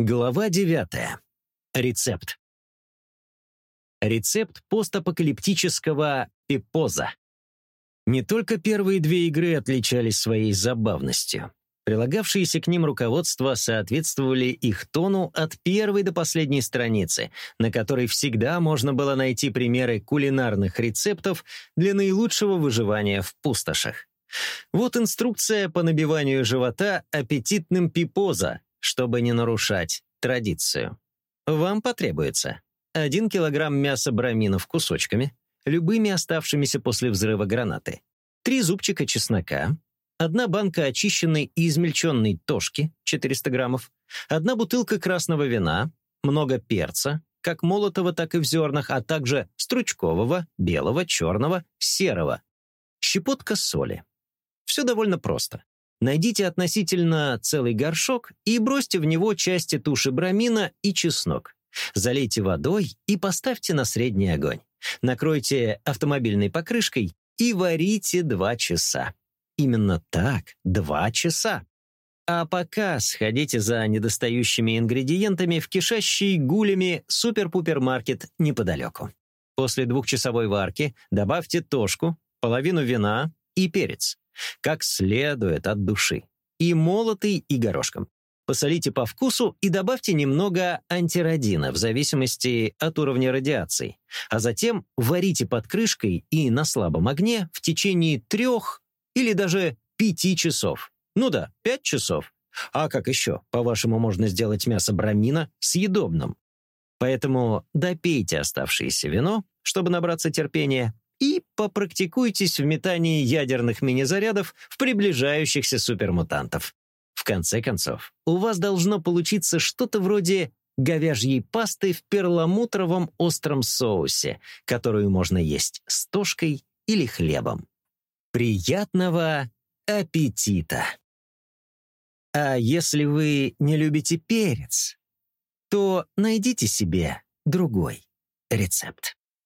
Глава 9. Рецепт. Рецепт постапокалиптического пипоза. Не только первые две игры отличались своей забавностью. Прилагавшиеся к ним руководства соответствовали их тону от первой до последней страницы, на которой всегда можно было найти примеры кулинарных рецептов для наилучшего выживания в пустошах. Вот инструкция по набиванию живота аппетитным пипоза, чтобы не нарушать традицию. Вам потребуется 1 килограмм мяса браминов кусочками, любыми оставшимися после взрыва гранаты, 3 зубчика чеснока, одна банка очищенной и измельченной тошки 400 граммов, одна бутылка красного вина, много перца, как молотого, так и в зернах, а также стручкового, белого, черного, серого, щепотка соли. Все довольно просто. Найдите относительно целый горшок и бросьте в него части туши брамина и чеснок. Залейте водой и поставьте на средний огонь. Накройте автомобильной покрышкой и варите 2 часа. Именно так, 2 часа. А пока сходите за недостающими ингредиентами в кишащий гулями супер-пупер-маркет неподалеку. После двухчасовой варки добавьте тошку, половину вина и перец как следует от души, и молотый, и горошком. Посолите по вкусу и добавьте немного антиродина в зависимости от уровня радиации, а затем варите под крышкой и на слабом огне в течение трех или даже пяти часов. Ну да, пять часов. А как еще, по-вашему, можно сделать мясо брамина съедобным? Поэтому допейте оставшееся вино, чтобы набраться терпения, и попрактикуйтесь в метании ядерных мини-зарядов в приближающихся супермутантов. В конце концов, у вас должно получиться что-то вроде говяжьей пасты в перламутровом остром соусе, которую можно есть с тошкой или хлебом. Приятного аппетита! А если вы не любите перец, то найдите себе другой рецепт.